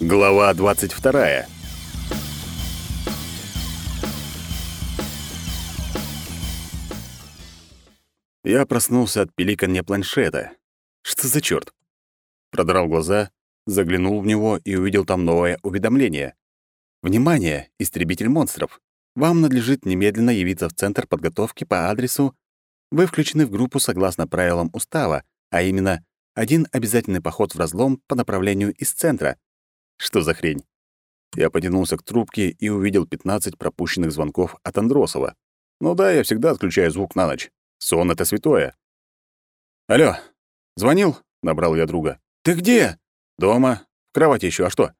Глава 22. Я проснулся от пиликанья планшета. Что за чёрт? Продрал глаза, заглянул в него и увидел там новое уведомление. Внимание, истребитель монстров. Вам надлежит немедленно явиться в центр подготовки по адресу. Вы включены в группу согласно правилам устава, а именно один обязательный поход в разлом по направлению из центра. Что за хрень? Я потянулся к трубке и увидел 15 пропущенных звонков от Андросова. Ну да, я всегда отключаю звук на ночь. Сон — это святое. «Алло, звонил?» — набрал я друга. «Ты где?» «Дома. В кровати еще. А что?»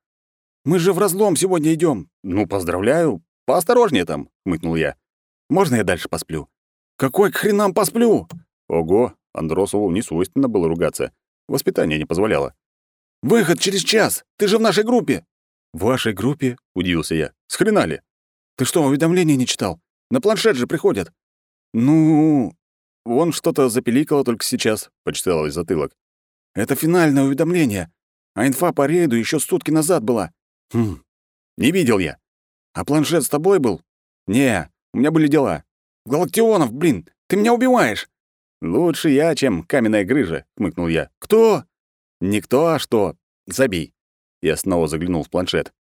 «Мы же в разлом сегодня идем. «Ну, поздравляю. Поосторожнее там», — хмыкнул я. «Можно я дальше посплю?» «Какой к хренам посплю?» Ого, Андросову не свойственно было ругаться. Воспитание не позволяло. «Выход через час! Ты же в нашей группе!» «В вашей группе?» — удивился я. «С хрена ли? Ты что, уведомления не читал? На планшет же приходят!» «Ну...» «Вон что-то запеликало только сейчас», — почитал из затылок. «Это финальное уведомление, а инфа по рейду еще сутки назад была». «Хм, не видел я. А планшет с тобой был?» «Не, у меня были дела». «Галактионов, блин, ты меня убиваешь!» «Лучше я, чем каменная грыжа», — хмыкнул я. «Кто?» «Никто, а что? Забей». Я снова заглянул в планшет.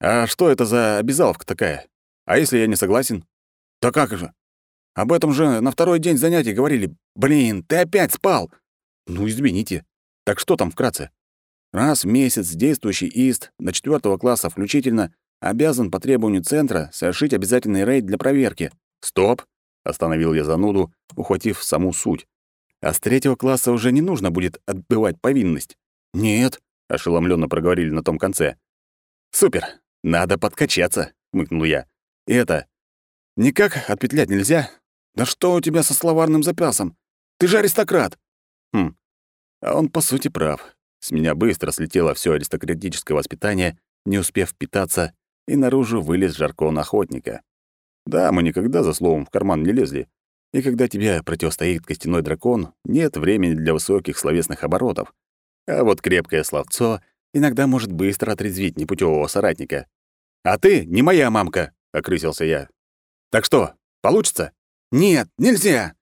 «А что это за обязаловка такая? А если я не согласен?» «Да как же? Об этом же на второй день занятий говорили. Блин, ты опять спал!» «Ну, извините. Так что там вкратце?» Раз в месяц действующий ИСТ до четвертого класса включительно обязан по требованию центра совершить обязательный рейд для проверки. «Стоп!» — остановил я зануду, ухватив саму суть. А с третьего класса уже не нужно будет отбывать повинность. Нет, ошеломленно проговорили на том конце. Супер, надо подкачаться, хмыкнул я. И это никак отпетлять нельзя. Да что у тебя со словарным запасом? Ты же аристократ. Хм. А он по сути прав. С меня быстро слетело все аристократическое воспитание, не успев питаться, и наружу вылез жаркон охотника. Да, мы никогда за словом в карман не лезли, и когда тебе противостоит костяной дракон, нет времени для высоких словесных оборотов. А вот крепкое словцо иногда может быстро отрезвить непутевого соратника. «А ты не моя мамка!» — окрысился я. «Так что, получится?» «Нет, нельзя!»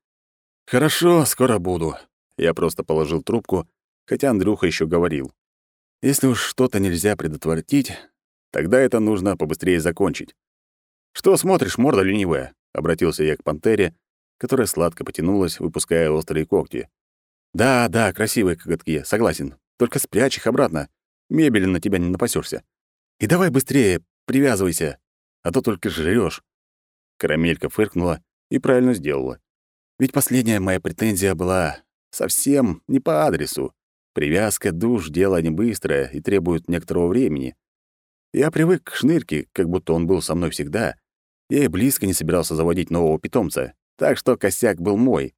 «Хорошо, скоро буду». Я просто положил трубку, хотя Андрюха еще говорил. «Если уж что-то нельзя предотвратить, тогда это нужно побыстрее закончить». «Что смотришь, морда ленивая?» — обратился я к пантере, которая сладко потянулась, выпуская острые когти. «Да, да, красивые коготки, согласен. Только спрячь их обратно. Мебели на тебя не напасешься. И давай быстрее, привязывайся, а то только жрёшь». Карамелька фыркнула и правильно сделала. Ведь последняя моя претензия была совсем не по адресу. Привязка душ — дело не быстрое и требует некоторого времени. Я привык к шнырке, как будто он был со мной всегда. Я и близко не собирался заводить нового питомца, так что косяк был мой.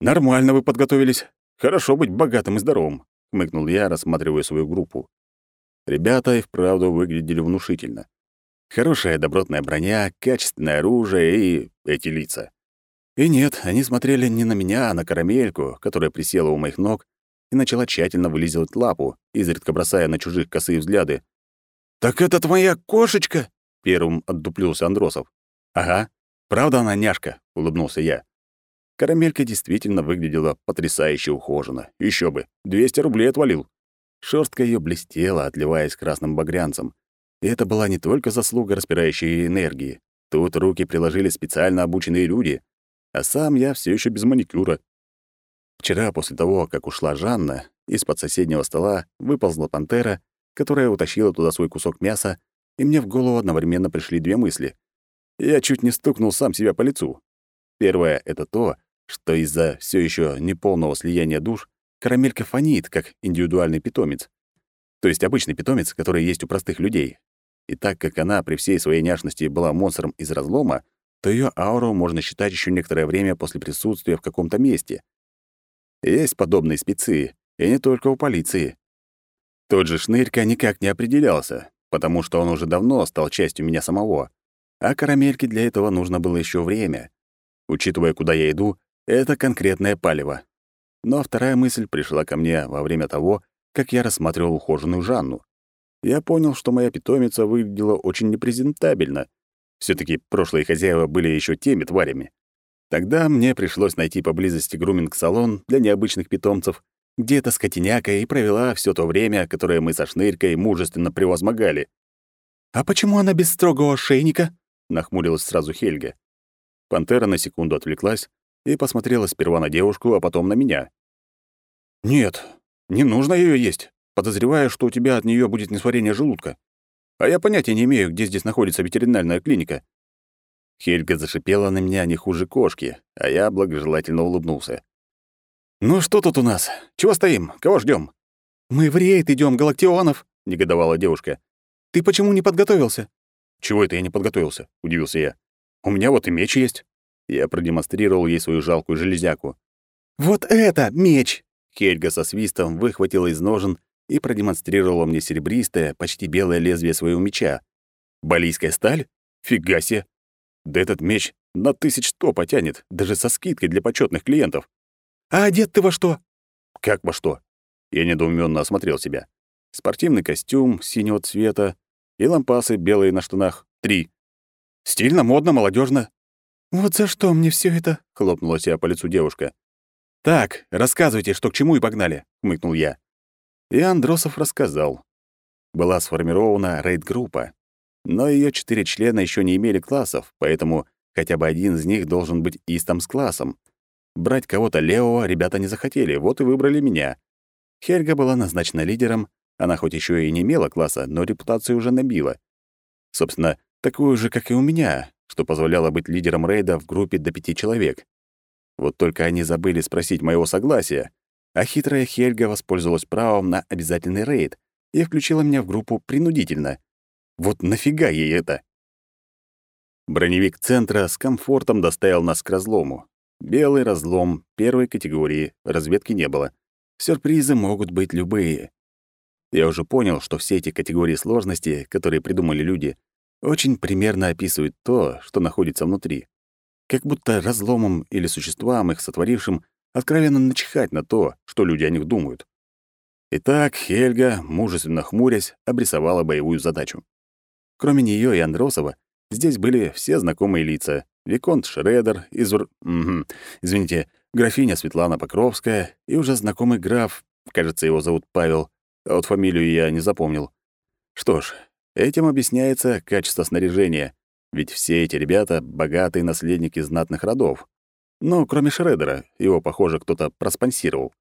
«Нормально вы подготовились. Хорошо быть богатым и здоровым», — хмыкнул я, рассматривая свою группу. Ребята и вправду выглядели внушительно. Хорошая добротная броня, качественное оружие и эти лица. И нет, они смотрели не на меня, а на карамельку, которая присела у моих ног и начала тщательно вылизывать лапу, изредка бросая на чужих косые взгляды. «Так это твоя кошечка?» — первым отдуплился Андросов. «Ага. Правда она няшка?» — улыбнулся я. Карамелька действительно выглядела потрясающе ухоженно. Еще бы, 200 рублей отвалил. Шерстка ее блестела, отливаясь красным багрянцем. И это была не только заслуга распирающей энергии. Тут руки приложили специально обученные люди, а сам я все еще без маникюра. Вчера, после того, как ушла Жанна, из-под соседнего стола выползла пантера, которая утащила туда свой кусок мяса, и мне в голову одновременно пришли две мысли. Я чуть не стукнул сам себя по лицу. Первое — это то, что из-за все еще неполного слияния душ карамелька фонит, как индивидуальный питомец. То есть обычный питомец, который есть у простых людей. И так как она при всей своей няшности была монстром из разлома, то ее ауру можно считать еще некоторое время после присутствия в каком-то месте. Есть подобные спецы, и не только у полиции. Тот же Шнырька никак не определялся, потому что он уже давно стал частью меня самого. А карамельке для этого нужно было еще время. Учитывая, куда я иду, это конкретное палево. Но вторая мысль пришла ко мне во время того, как я рассматривал ухоженную Жанну. Я понял, что моя питомица выглядела очень непрезентабельно. все таки прошлые хозяева были еще теми тварями. Тогда мне пришлось найти поблизости груминг-салон для необычных питомцев, где эта скотиняка и провела все то время, которое мы со Шнырькой мужественно превозмогали. «А почему она без строгого ошейника?» — нахмурилась сразу Хельга. Пантера на секунду отвлеклась и посмотрела сперва на девушку, а потом на меня. «Нет, не нужно ее есть. Подозреваю, что у тебя от нее будет несварение желудка. А я понятия не имею, где здесь находится ветеринарная клиника. Хельга зашипела на меня не хуже кошки, а я благожелательно улыбнулся. «Ну что тут у нас? Чего стоим? Кого ждем? «Мы в рейд идем, Галактионов!» — негодовала девушка. «Ты почему не подготовился?» «Чего это я не подготовился?» — удивился я. «У меня вот и меч есть». Я продемонстрировал ей свою жалкую железяку. «Вот это меч!» Хельга со свистом выхватила из ножен и продемонстрировала мне серебристое, почти белое лезвие своего меча. «Балийская сталь? Фига себе! Да этот меч на тысяч сто потянет, даже со скидкой для почетных клиентов. А одет ты во что? Как во что? Я недоуменно осмотрел себя. Спортивный костюм синего цвета и лампасы белые на штанах. Три. Стильно, модно, молодежно. Вот за что мне все это? хлопнула себя по лицу девушка. Так, рассказывайте, что к чему и погнали, хмыкнул я. И Андросов рассказал. Была сформирована рейд-группа но ее четыре члена еще не имели классов, поэтому хотя бы один из них должен быть истом с классом. Брать кого-то левого ребята не захотели, вот и выбрали меня. Хельга была назначена лидером, она хоть еще и не имела класса, но репутацию уже набила. Собственно, такую же, как и у меня, что позволяло быть лидером рейда в группе до пяти человек. Вот только они забыли спросить моего согласия, а хитрая Хельга воспользовалась правом на обязательный рейд и включила меня в группу принудительно. Вот нафига ей это? Броневик центра с комфортом доставил нас к разлому. Белый разлом первой категории, разведки не было. Сюрпризы могут быть любые. Я уже понял, что все эти категории сложности, которые придумали люди, очень примерно описывают то, что находится внутри. Как будто разломом или существам, их сотворившим, откровенно начихать на то, что люди о них думают. Итак, Хельга, мужественно хмурясь, обрисовала боевую задачу. Кроме нее и Андросова, здесь были все знакомые лица. Виконт Шредер, Изур... Угу. Извините, графиня Светлана Покровская и уже знакомый граф, кажется, его зовут Павел, а вот фамилию я не запомнил. Что ж, этим объясняется качество снаряжения, ведь все эти ребята — богатые наследники знатных родов. Ну, кроме Шредера, его, похоже, кто-то проспонсировал.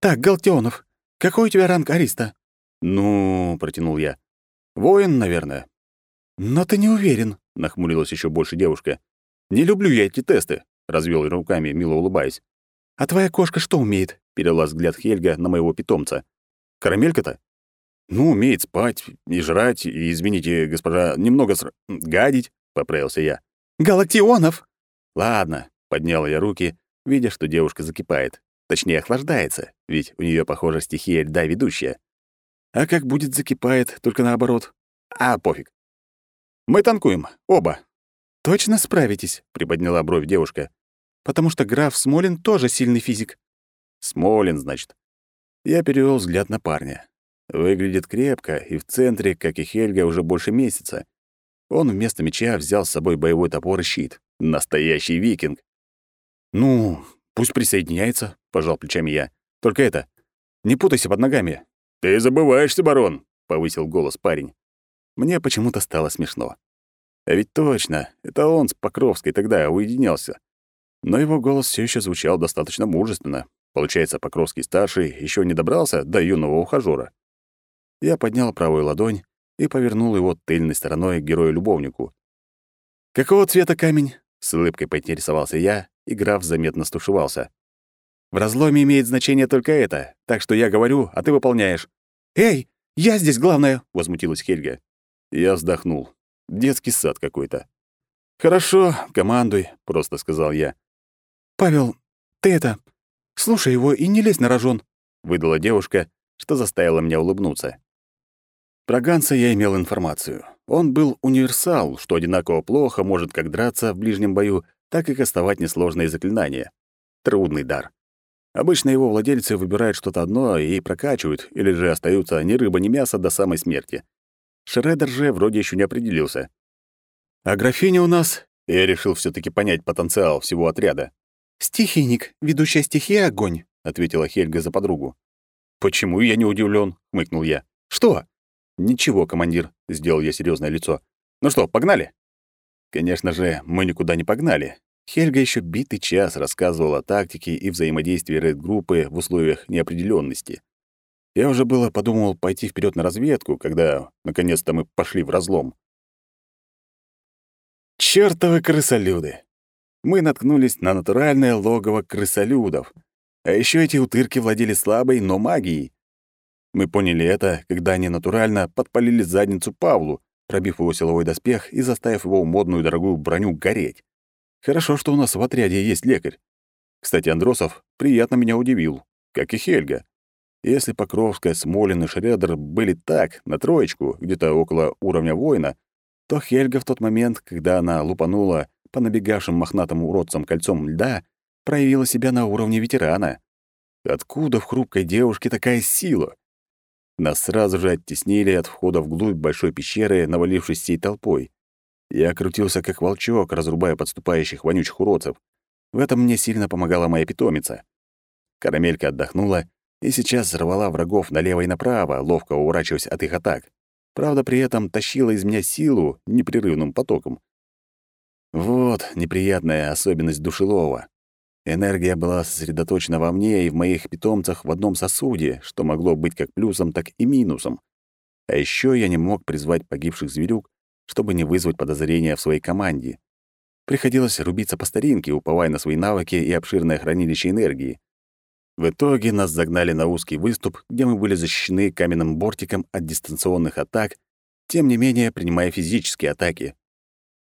«Так, Галтионов, какой у тебя ранг ариста?» «Ну...» — протянул я. Воин, наверное. Но ты не уверен, нахмурилась еще больше девушка. Не люблю я эти тесты, развел руками, мило улыбаясь. А твоя кошка что умеет? перевела взгляд Хельга на моего питомца. Карамелька-то? Ну, умеет спать и жрать, и, извините, госпожа, немного ср... гадить, поправился я. Галактионов! Ладно, подняла я руки, видя, что девушка закипает. Точнее, охлаждается, ведь у нее, похоже, стихия льда ведущая. А как будет закипает, только наоборот. А, пофиг. Мы танкуем, оба. Точно справитесь, приподняла бровь девушка. Потому что граф Смолин тоже сильный физик. Смолин, значит. Я перевел взгляд на парня. Выглядит крепко, и в центре, как и Хельга, уже больше месяца. Он вместо меча взял с собой боевой топор и щит. Настоящий викинг. «Ну, пусть присоединяется», — пожал плечами я. «Только это, не путайся под ногами. «Ты забываешься, барон», — повысил голос парень. Мне почему-то стало смешно. А ведь точно, это он с Покровской тогда уединялся. Но его голос все еще звучал достаточно мужественно. Получается, Покровский-старший еще не добрался до юного ухажёра. Я поднял правую ладонь и повернул его тыльной стороной к герою-любовнику. «Какого цвета камень?» — с улыбкой поинтересовался я, и граф заметно стушевался. В разломе имеет значение только это, так что я говорю, а ты выполняешь. «Эй, я здесь главное!» — возмутилась Хельга. Я вздохнул. Детский сад какой-то. «Хорошо, командуй», — просто сказал я. «Павел, ты это... Слушай его и не лезь на рожон», — выдала девушка, что заставило меня улыбнуться. Про Ганса я имел информацию. Он был универсал, что одинаково плохо может как драться в ближнем бою, так и кастовать несложные заклинания. Трудный дар. Обычно его владельцы выбирают что-то одно и прокачивают, или же остаются ни рыба, ни мясо до самой смерти. Шредер же вроде еще не определился. А графиня у нас... Я решил все таки понять потенциал всего отряда. «Стихийник, ведущая стихия — огонь», — ответила Хельга за подругу. «Почему я не удивлен? хмыкнул я. «Что?» «Ничего, командир», — сделал я серьезное лицо. «Ну что, погнали?» Конечно же, мы никуда не погнали. Хельга еще битый час рассказывала о тактике и взаимодействии рейд-группы в условиях неопределенности. Я уже было подумал пойти вперед на разведку, когда наконец-то мы пошли в разлом. Чёртовы крысолюды! Мы наткнулись на натуральное логово крысолюдов. А еще эти утырки владели слабой, но магией. Мы поняли это, когда они натурально подпалили задницу Павлу, пробив его силовой доспех и заставив его модную дорогую броню гореть. Хорошо, что у нас в отряде есть лекарь. Кстати, Андросов приятно меня удивил, как и Хельга. Если Покровская, Смолин и Шредер были так, на троечку, где-то около уровня воина, то Хельга в тот момент, когда она лупанула по набегавшим мохнатым уродцам кольцом льда, проявила себя на уровне ветерана. Откуда в хрупкой девушке такая сила? Нас сразу же оттеснили от входа вглубь большой пещеры, навалившись всей толпой. Я крутился как волчок, разрубая подступающих вонючих уродцев. В этом мне сильно помогала моя питомица. Карамелька отдохнула и сейчас взорвала врагов налево и направо, ловко уворачиваясь от их атак. Правда, при этом тащила из меня силу непрерывным потоком. Вот неприятная особенность душелова. Энергия была сосредоточена во мне и в моих питомцах в одном сосуде, что могло быть как плюсом, так и минусом. А еще я не мог призвать погибших зверюк, чтобы не вызвать подозрения в своей команде. Приходилось рубиться по старинке, уповая на свои навыки и обширное хранилище энергии. В итоге нас загнали на узкий выступ, где мы были защищены каменным бортиком от дистанционных атак, тем не менее принимая физические атаки.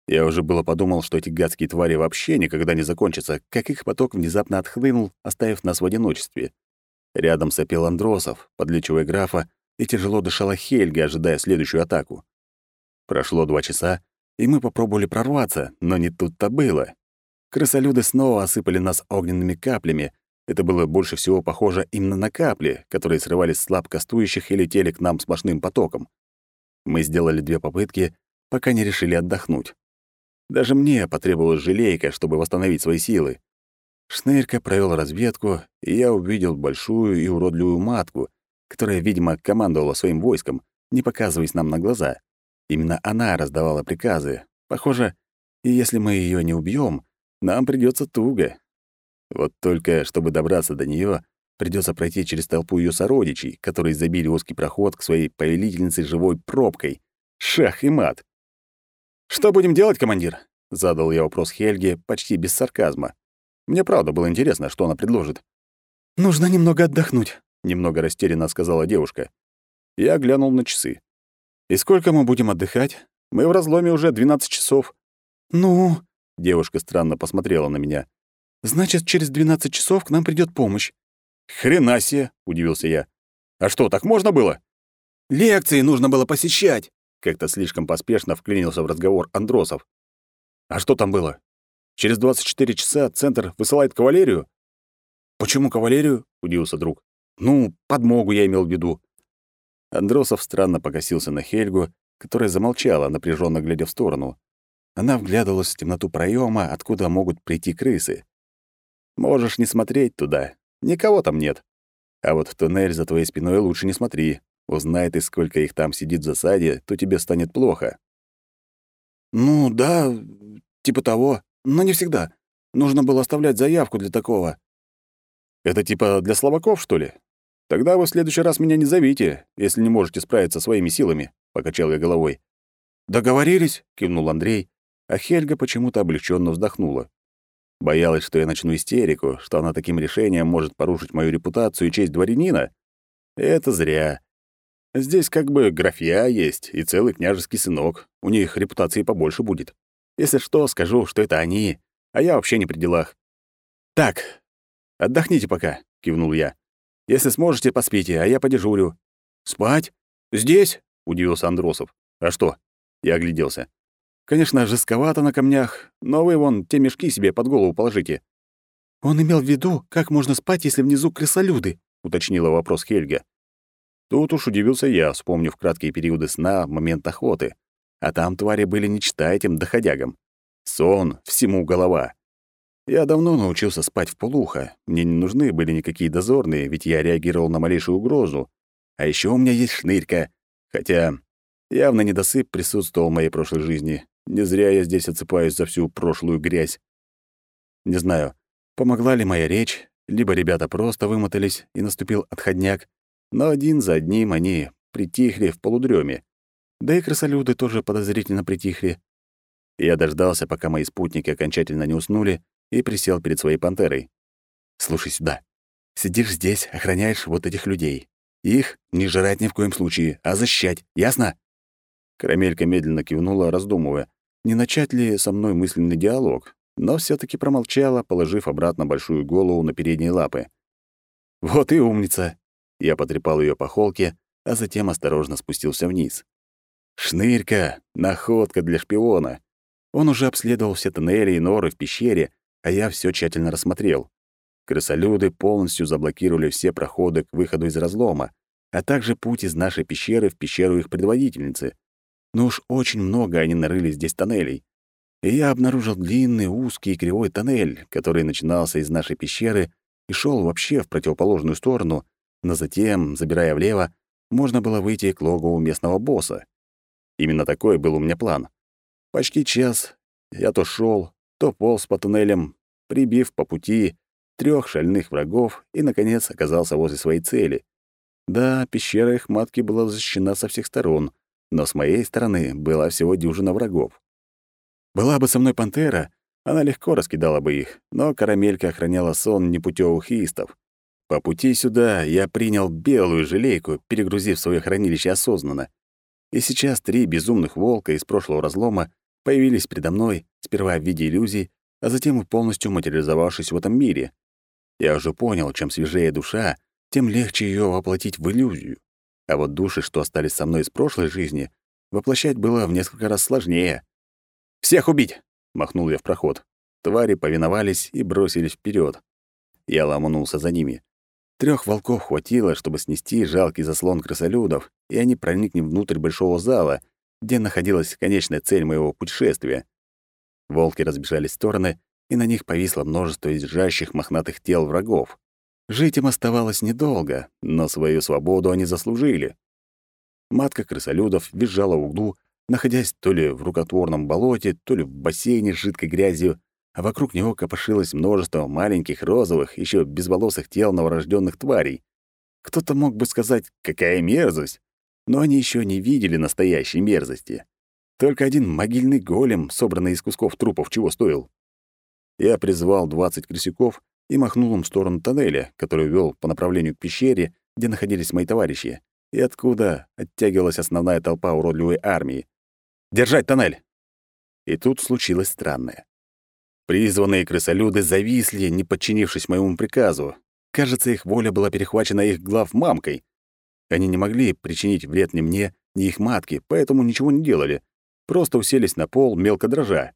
Я уже было подумал, что эти гадские твари вообще никогда не закончатся, как их поток внезапно отхлынул, оставив нас в одиночестве. Рядом сопел Андросов, подлечивая графа, и тяжело дышала Хельга, ожидая следующую атаку. Прошло два часа, и мы попробовали прорваться, но не тут-то было. Крысолюды снова осыпали нас огненными каплями. Это было больше всего похоже именно на капли, которые срывались с лап кастующих и летели к нам сплошным потоком. Мы сделали две попытки, пока не решили отдохнуть. Даже мне потребовалась желейка, чтобы восстановить свои силы. Шнырька провел разведку, и я увидел большую и уродливую матку, которая, видимо, командовала своим войском, не показываясь нам на глаза. Именно она раздавала приказы. Похоже, и если мы ее не убьем, нам придется туго. Вот только, чтобы добраться до нее, придется пройти через толпу ее сородичей, которые забили узкий проход к своей повелительнице живой пробкой. Шах и мат. «Что будем делать, командир?» — задал я вопрос Хельге почти без сарказма. Мне правда было интересно, что она предложит. «Нужно немного отдохнуть», — немного растерянно сказала девушка. Я глянул на часы. «И сколько мы будем отдыхать? Мы в разломе уже 12 часов». «Ну...» — девушка странно посмотрела на меня. «Значит, через 12 часов к нам придёт помощь». «Хрена себе!» — удивился я. «А что, так можно было?» «Лекции нужно было посещать», как-то слишком поспешно вклинился в разговор Андросов. «А что там было? Через 24 часа центр высылает кавалерию?» «Почему кавалерию?» — удивился друг. «Ну, подмогу я имел в виду». Андросов странно покосился на Хельгу, которая замолчала, напряженно глядя в сторону. Она вглядывалась в темноту проема, откуда могут прийти крысы. «Можешь не смотреть туда. Никого там нет. А вот в туннель за твоей спиной лучше не смотри. Узнай ты, сколько их там сидит в засаде, то тебе станет плохо. Ну да, типа того, но не всегда. Нужно было оставлять заявку для такого. Это типа для слабаков, что ли? Тогда вы в следующий раз меня не зовите, если не можете справиться своими силами, покачал я головой. Договорились, кивнул Андрей, а Хельга почему-то облегченно вздохнула. Боялась, что я начну истерику, что она таким решением может порушить мою репутацию и честь дворянина. Это зря. Здесь как бы графья есть и целый княжеский сынок. У них репутации побольше будет. Если что, скажу, что это они, а я вообще не при делах. «Так, отдохните пока», — кивнул я. «Если сможете, поспите, а я подежурю». «Спать? Здесь?» — удивился Андросов. «А что?» — я огляделся. «Конечно, жестковато на камнях, но вы вон те мешки себе под голову положите». «Он имел в виду, как можно спать, если внизу крысолюды?» — уточнила вопрос Хельга. Тут уж удивился я, вспомнив краткие периоды сна в момент охоты. А там твари были не чита этим доходягам. Сон, всему голова. Я давно научился спать в полухо. Мне не нужны были никакие дозорные, ведь я реагировал на малейшую угрозу. А еще у меня есть шнырька. Хотя явно недосып присутствовал в моей прошлой жизни. Не зря я здесь отсыпаюсь за всю прошлую грязь. Не знаю, Помогла ли моя речь, либо ребята просто вымотались и наступил отходняк, но один за одним они притихли в полудреме. Да и крысолюды тоже подозрительно притихли. Я дождался, пока мои спутники окончательно не уснули, и присел перед своей пантерой. «Слушай сюда. Сидишь здесь, охраняешь вот этих людей. Их не жрать ни в коем случае, а защищать, ясно?» Карамелька медленно кивнула, раздумывая, не начать ли со мной мысленный диалог, но все таки промолчала, положив обратно большую голову на передние лапы. «Вот и умница!» Я потрепал ее по холке, а затем осторожно спустился вниз. «Шнырька! Находка для шпиона!» Он уже обследовал все тоннели и норы в пещере, а я все тщательно рассмотрел. Крысолюды полностью заблокировали все проходы к выходу из разлома, а также путь из нашей пещеры в пещеру их предводительницы. Но уж очень много они нарыли здесь тоннелей и я обнаружил длинный, узкий и кривой тоннель, который начинался из нашей пещеры и шел вообще в противоположную сторону, но затем, забирая влево, можно было выйти к логову местного босса. Именно такой был у меня план. Почти час я то шел, то полз по туннелям, прибив по пути трех шальных врагов и, наконец, оказался возле своей цели. Да, пещера их матки была защищена со всех сторон, но с моей стороны была всего дюжина врагов. Была бы со мной пантера, она легко раскидала бы их, но карамелька охраняла сон непутевых истов. По пути сюда я принял белую желейку, перегрузив свое хранилище осознанно. И сейчас три безумных волка из прошлого разлома появились передо мной, сперва в виде иллюзий, а затем и полностью материализовавшись в этом мире. Я уже понял, чем свежее душа, тем легче ее воплотить в иллюзию. А вот души, что остались со мной из прошлой жизни, воплощать было в несколько раз сложнее. «Всех убить!» — махнул я в проход. Твари повиновались и бросились вперед. Я ломанулся за ними. Трех волков хватило, чтобы снести жалкий заслон крысолюдов, и они проникли внутрь большого зала, где находилась конечная цель моего путешествия. Волки разбежались в стороны, и на них повисло множество изжащих мохнатых тел врагов. Жить им оставалось недолго, но свою свободу они заслужили. Матка крысолюдов визжала в углу, находясь то ли в рукотворном болоте, то ли в бассейне с жидкой грязью, а вокруг него копошилось множество маленьких розовых, еще безволосых тел новорожденных тварей. Кто-то мог бы сказать, какая мерзость, но они еще не видели настоящей мерзости. Только один могильный голем, собранный из кусков трупов, чего стоил. Я призвал двадцать крысяков и махнул им в сторону тоннеля, который вел по направлению к пещере, где находились мои товарищи, и откуда оттягивалась основная толпа уродливой армии. Держать тоннель!» И тут случилось странное. Призванные крысолюды зависли, не подчинившись моему приказу. Кажется, их воля была перехвачена их глав мамкой. Они не могли причинить вред ни мне, ни их матке, поэтому ничего не делали. Просто уселись на пол, мелко дрожа.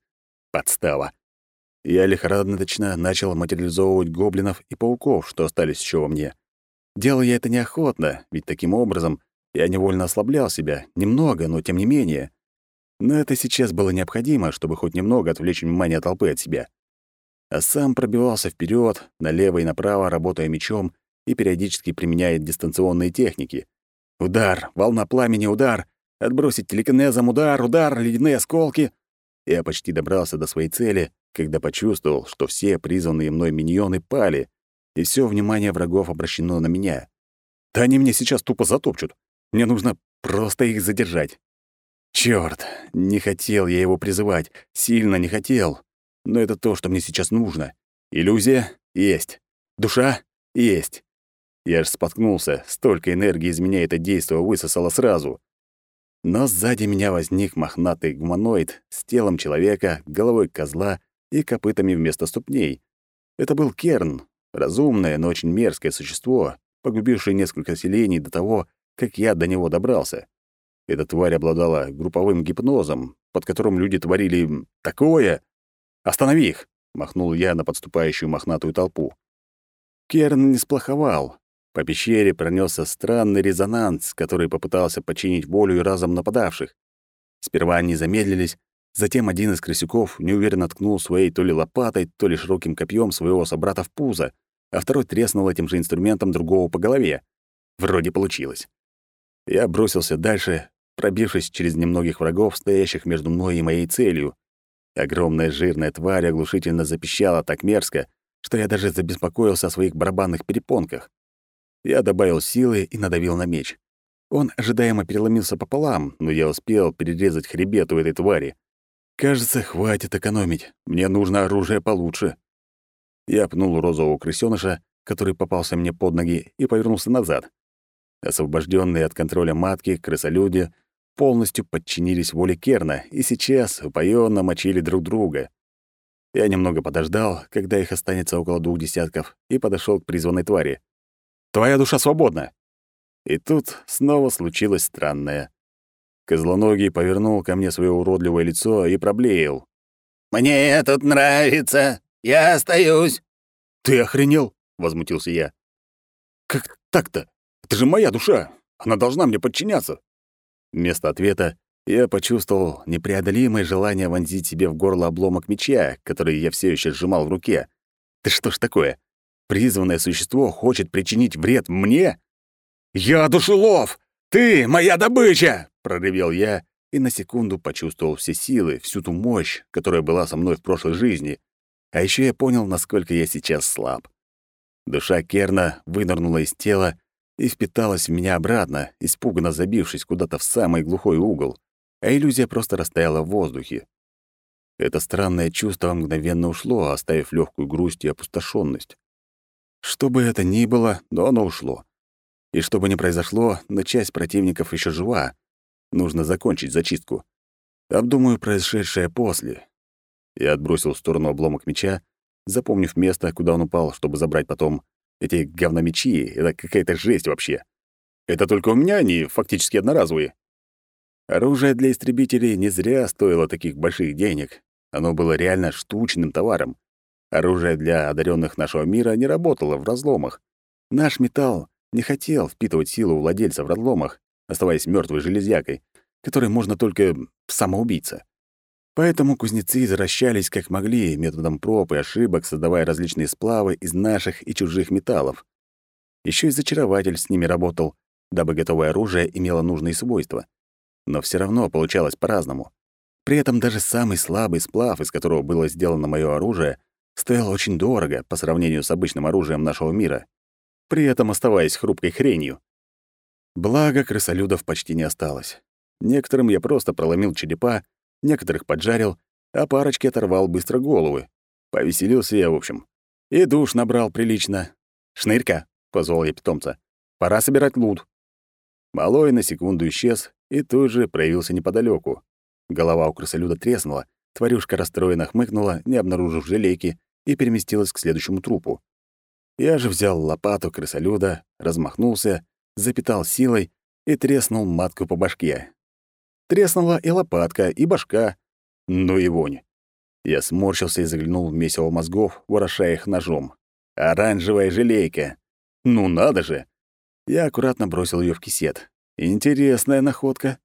Подстава. Я лихорадочно начал материализовывать гоблинов и пауков, что остались еще во мне. Делал я это неохотно, ведь таким образом я невольно ослаблял себя, немного, но тем не менее. Но это сейчас было необходимо, чтобы хоть немного отвлечь внимание толпы от себя. А сам пробивался вперед, налево и направо, работая мечом и периодически применяя дистанционные техники. Удар, волна пламени, удар, отбросить телекинезом удар, удар, ледяные осколки. Я почти добрался до своей цели, когда почувствовал, что все призванные мной миньоны пали, и все внимание врагов обращено на меня. Да они меня сейчас тупо затопчут. Мне нужно просто их задержать. Чёрт, не хотел я его призывать, сильно не хотел. Но это то, что мне сейчас нужно. Иллюзия — есть. Душа — есть. Я аж споткнулся, столько энергии из меня это действо высосало сразу. Но сзади меня возник мохнатый гуманоид с телом человека, головой козла и копытами вместо ступней. Это был Керн, разумное, но очень мерзкое существо, погубившее несколько селений до того, как я до него добрался. Эта тварь обладала групповым гипнозом, под которым люди творили такое. Останови их! — махнул я на подступающую мохнатую толпу. Керн не сплоховал. По пещере пронесся странный резонанс, который попытался подчинить волю разом нападавших. Сперва они замедлились, затем один из крысюков неуверенно ткнул своей то ли лопатой, то ли широким копьем своего собрата в пузо, а второй треснул этим же инструментом другого по голове. Вроде получилось. Я бросился дальше, пробившись через немногих врагов, стоящих между мной и моей целью. Огромная жирная тварь оглушительно запищала так мерзко, что я даже забеспокоился о своих барабанных перепонках. Я добавил силы и надавил на меч. Он ожидаемо переломился пополам, но я успел перерезать хребет у этой твари. Кажется, хватит экономить. Мне нужно оружие получше. Я пнул розового крысёныша, который попался мне под ноги, и повернулся назад. Освобожденные от контроля матки, крысолюди полностью подчинились воле Керна и сейчас упоенно мочили друг друга. Я немного подождал, когда их останется около двух десятков, и подошел к призванной твари. «Твоя душа свободна!» И тут снова случилось странное. Козлоногий повернул ко мне свое уродливое лицо и проблеял. «Мне тут нравится. Я остаюсь». «Ты охренел?» — возмутился я. «Как так-то? Это же моя душа. Она должна мне подчиняться». Вместо ответа я почувствовал непреодолимое желание вонзить себе в горло обломок меча, который я все еще сжимал в руке. «Ты что ж такое? Призванное существо хочет причинить вред мне?» «Я душелов! Ты моя добыча!» — проревел я и на секунду почувствовал все силы, всю ту мощь, которая была со мной в прошлой жизни. А еще я понял, насколько я сейчас слаб. Душа Керна вынырнула из тела и впиталась в меня обратно, испуганно забившись куда-то в самый глухой угол, а иллюзия просто растаяла в воздухе. Это странное чувство мгновенно ушло, оставив легкую грусть и опустошенность. Что бы это ни было, но оно ушло. И что бы ни произошло, но часть противников еще жива. Нужно закончить зачистку. Обдумаю произошедшее после. Я отбросил в сторону обломок меча, запомнив место, куда он упал, чтобы забрать потом. Эти говномечи — это какая-то жесть вообще. Это только у меня они фактически одноразовые. Оружие для истребителей не зря стоило таких больших денег. Оно было реально штучным товаром. Оружие для одаренных нашего мира не работало в разломах. Наш металл не хотел впитывать силу владельца в разломах, оставаясь мертвой железякой, которой можно только самоубийца. Поэтому кузнецы возвращались как могли, методом проб и ошибок, создавая различные сплавы из наших и чужих металлов. Еще и зачарователь с ними работал, дабы готовое оружие имело нужные свойства. Но все равно получалось по-разному. При этом даже самый слабый сплав, из которого было сделано мое оружие, стоял очень дорого по сравнению с обычным оружием нашего мира, при этом оставаясь хрупкой хренью. Благо, крысолюдов почти не осталось. Некоторым я просто проломил черепа, некоторых поджарил, а парочке оторвал быстро головы. Повеселился я, в общем. И душ набрал прилично. «Шнырька», — позвал я питомца, — «пора собирать лут». Малой на секунду исчез и тут же проявился неподалеку. Голова у крысолюда треснула, тварюшка расстроенно хмыкнула, не обнаружив желейки, и переместилась к следующему трупу. Я же взял лопату крысолюда, размахнулся, запитал силой и треснул матку по башке. Треснула и лопатка, и башка. Ну и вонь. Я сморщился и заглянул в месиво мозгов, ворошая их ножом. Оранжевая желейка. Ну надо же! Я аккуратно бросил ее в кисет. Интересная находка.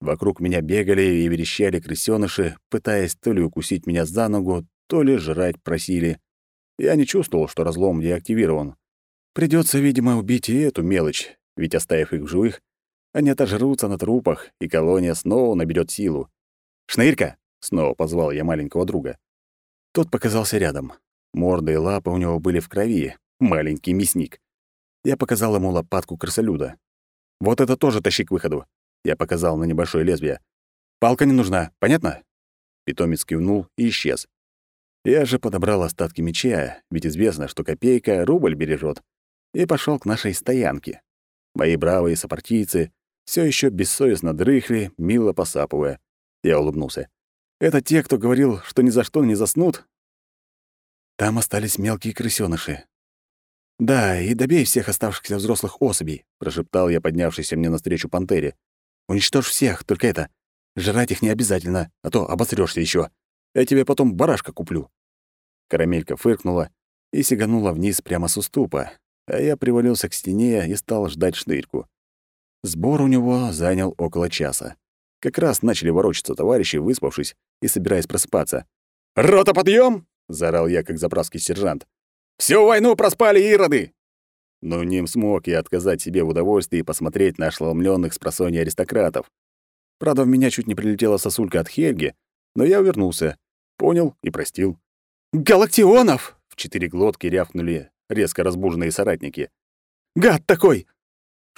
Вокруг меня бегали и верещали крысёныши, пытаясь то ли укусить меня за ногу, то ли жрать просили. Я не чувствовал, что разлом деактивирован. Придется, видимо, убить и эту мелочь, ведь оставив их в живых, они отожрутся на трупах, и колония снова наберет силу. «Шнырька!» — снова позвал я маленького друга. Тот показался рядом. Морда и лапы у него были в крови. Маленький мясник. Я показал ему лопатку крысолюда. «Вот это тоже тащи к выходу!» Я показал на небольшое лезвие. «Палка не нужна, понятно?» Питомец кивнул и исчез. Я же подобрал остатки меча, ведь известно, что копейка рубль бережет, и пошел к нашей стоянке. Мои бравые сопартийцы все еще бессовестно дрыхли, мило посапывая. Я улыбнулся. «Это те, кто говорил, что ни за что не заснут?» Там остались мелкие крысёныши. «Да, и добей всех оставшихся взрослых особей», — прошептал я поднявшийся мне навстречу пантере. «Уничтожь всех, только это. Жрать их не обязательно, а то обосрёшься еще. Я тебе потом барашка куплю». Карамелька фыркнула и сиганула вниз прямо с уступа, а я привалился к стене и стал ждать шнырьку. Сбор у него занял около часа. Как раз начали ворочаться товарищи, выспавшись и собираясь просыпаться. «Рота, подъем! заорал я, как заправский сержант. «Всю войну проспали ироды!» Но не смог я отказать себе в удовольствии посмотреть на ошеломлённых с просонья аристократов. Правда, в меня чуть не прилетела сосулька от Хельги, но я увернулся, понял и простил. «Галактионов!» — в четыре глотки рявкнули резко разбуженные соратники. «Гад такой!»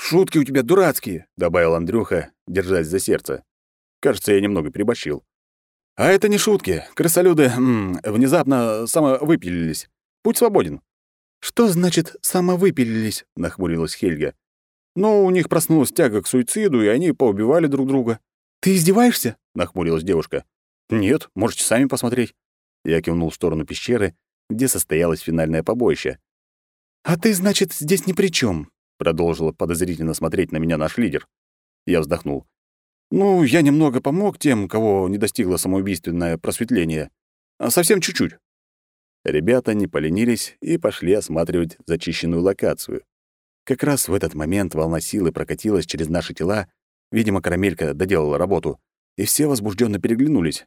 «Шутки у тебя дурацкие», — добавил Андрюха, держась за сердце. Кажется, я немного переборщил. «А это не шутки. Крысолюды м -м, внезапно самовыпилились. Путь свободен». «Что значит «самовыпилились»?» — нахмурилась Хельга. «Ну, у них проснулась тяга к суициду, и они поубивали друг друга». «Ты издеваешься?» — нахмурилась девушка. «Нет, можете сами посмотреть». Я кивнул в сторону пещеры, где состоялось финальное побоище. «А ты, значит, здесь ни при чем, продолжила подозрительно смотреть на меня наш лидер. Я вздохнул. Ну, я немного помог тем, кого не достигло самоубийственное просветление. А совсем чуть-чуть. Ребята не поленились и пошли осматривать зачищенную локацию. Как раз в этот момент волна силы прокатилась через наши тела, видимо, карамелька доделала работу, и все возбужденно переглянулись.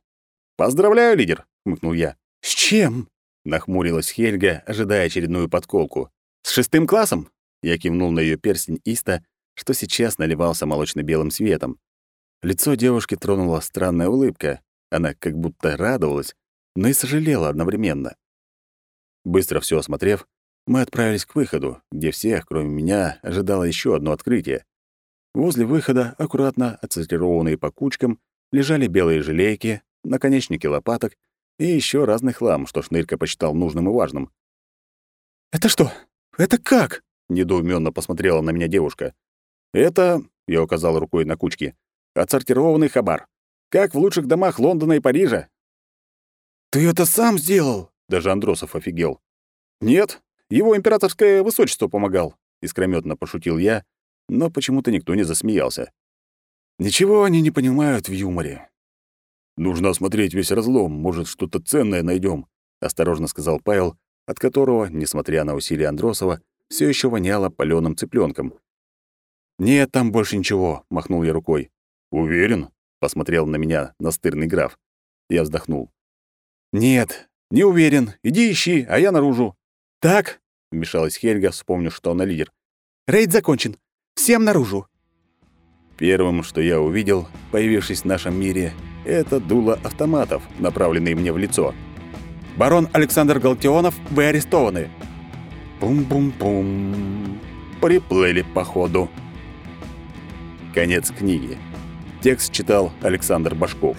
«Поздравляю, лидер!» — хмыкнул я. «С чем?» — нахмурилась Хельга, ожидая очередную подколку. «С шестым классом?» Я кивнул на ее перстень Иста, что сейчас наливался молочно-белым светом. Лицо девушки тронула странная улыбка. Она как будто радовалась, но и сожалела одновременно. Быстро все осмотрев, мы отправились к выходу, где всех, кроме меня, ожидало еще одно открытие. Возле выхода, аккуратно отсортированные по кучкам, лежали белые желейки, наконечники лопаток и еще разный хлам, что Шнырька посчитал нужным и важным. «Это что? Это как?» Недоуменно посмотрела на меня девушка. «Это...» — я указал рукой на кучки. «Отсортированный хабар. Как в лучших домах Лондона и Парижа». «Ты это сам сделал?» — даже Андросов офигел. «Нет, его императорское высочество помогал», — искрометно пошутил я, но почему-то никто не засмеялся. «Ничего они не понимают в юморе». «Нужно осмотреть весь разлом, может, что-то ценное найдем, осторожно сказал Павел, от которого, несмотря на усилия Андросова, все еще воняло палёным цыпленком. «Нет там больше ничего», — махнул я рукой. «Уверен?» — посмотрел на меня настырный граф. Я вздохнул. «Нет, не уверен. Иди ищи, а я наружу». «Так», — вмешалась Хельга, вспомнив, что она лидер. «Рейд закончен. Всем наружу». Первым, что я увидел, появившись в нашем мире, это дуло автоматов, направленные мне в лицо. «Барон Александр Галактионов, вы арестованы!» Пум-пум-пум. Приплыли походу. Конец книги. Текст читал Александр Башков.